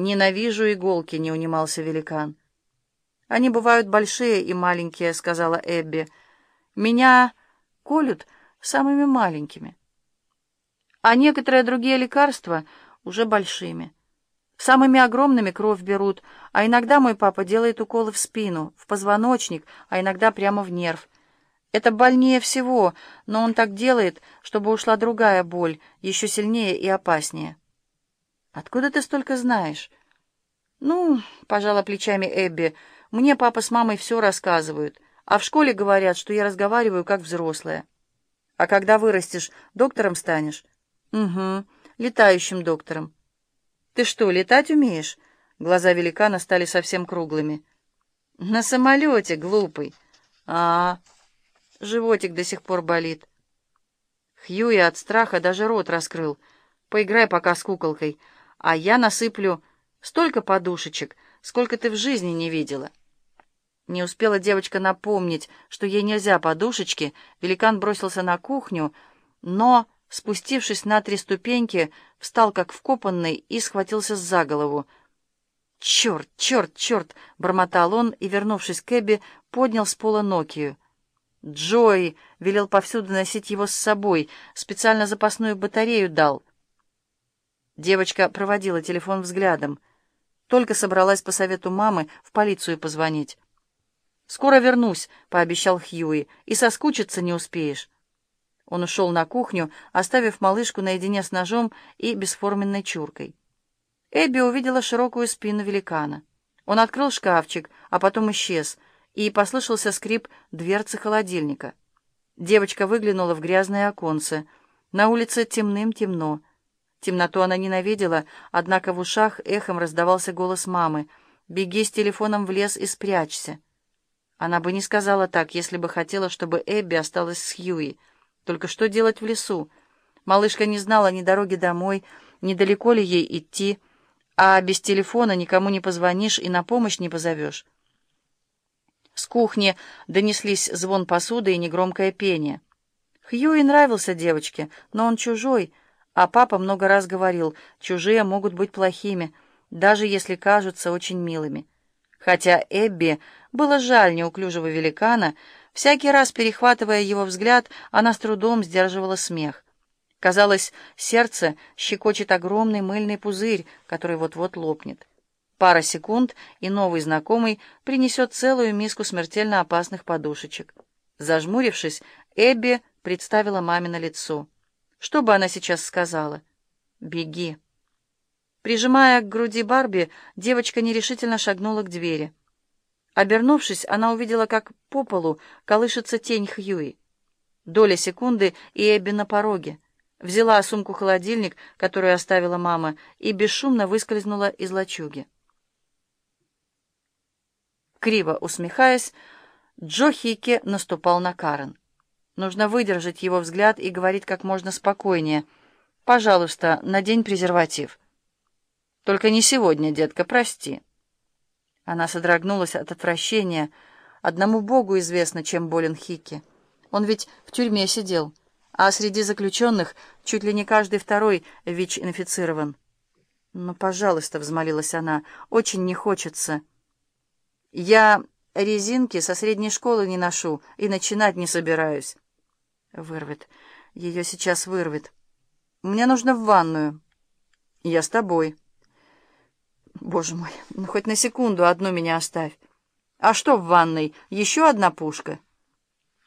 «Ненавижу иголки», — не унимался великан. «Они бывают большие и маленькие», — сказала Эбби. «Меня колют самыми маленькими. А некоторые другие лекарства уже большими. Самыми огромными кровь берут, а иногда мой папа делает уколы в спину, в позвоночник, а иногда прямо в нерв. Это больнее всего, но он так делает, чтобы ушла другая боль, еще сильнее и опаснее. «Откуда ты столько знаешь?» «Ну, — пожала плечами Эбби, — мне папа с мамой все рассказывают, а в школе говорят, что я разговариваю как взрослая. А когда вырастешь, доктором станешь?» «Угу, летающим доктором». «Ты что, летать умеешь?» Глаза великана стали совсем круглыми. «На самолете, глупый». «А, -а, -а. животик до сих пор болит». Хьюи от страха даже рот раскрыл. «Поиграй пока с куколкой, а я насыплю столько подушечек, сколько ты в жизни не видела». Не успела девочка напомнить, что ей нельзя подушечки, великан бросился на кухню, но спустившись на три ступеньки, встал как вкопанный и схватился за голову. «Черт, черт, черт!» — бормотал он и, вернувшись к Эбби, поднял с пола Нокию. Джой велел повсюду носить его с собой, специально запасную батарею дал. Девочка проводила телефон взглядом. Только собралась по совету мамы в полицию позвонить. «Скоро вернусь», — пообещал Хьюи, — «и соскучиться не успеешь». Он ушел на кухню, оставив малышку наедине с ножом и бесформенной чуркой. Эбби увидела широкую спину великана. Он открыл шкафчик, а потом исчез, и послышался скрип дверцы холодильника. Девочка выглянула в грязное оконце. На улице темным-темно. Темноту она ненавидела, однако в ушах эхом раздавался голос мамы. «Беги с телефоном в лес и спрячься». Она бы не сказала так, если бы хотела, чтобы Эбби осталась с Хьюи. Только что делать в лесу? Малышка не знала ни дороги домой, ни далеко ли ей идти, а без телефона никому не позвонишь и на помощь не позовешь. С кухни донеслись звон посуды и негромкое пение. Хьюи нравился девочке, но он чужой, а папа много раз говорил, чужие могут быть плохими, даже если кажутся очень милыми. Хотя Эбби было жаль неуклюжего великана, Всякий раз, перехватывая его взгляд, она с трудом сдерживала смех. Казалось, сердце щекочет огромный мыльный пузырь, который вот-вот лопнет. Пара секунд, и новый знакомый принесет целую миску смертельно опасных подушечек. Зажмурившись, Эбби представила мамино лицо. Что бы она сейчас сказала? «Беги». Прижимая к груди Барби, девочка нерешительно шагнула к двери. Обернувшись, она увидела, как по полу колышется тень Хьюи. Доля секунды, и Эбби на пороге. Взяла сумку-холодильник, которую оставила мама, и бесшумно выскользнула из лачуги. Криво усмехаясь, Джо Хикки наступал на Карен. Нужно выдержать его взгляд и говорить как можно спокойнее. «Пожалуйста, надень презерватив». «Только не сегодня, детка, прости». Она содрогнулась от отвращения. Одному Богу известно, чем болен Хикки. Он ведь в тюрьме сидел, а среди заключенных чуть ли не каждый второй ВИЧ инфицирован. «Ну, пожалуйста», — взмолилась она, — «очень не хочется». «Я резинки со средней школы не ношу и начинать не собираюсь». «Вырвет. Ее сейчас вырвет. Мне нужно в ванную». «Я с тобой». Боже мой, ну хоть на секунду одну меня оставь. А что в ванной? Еще одна пушка?»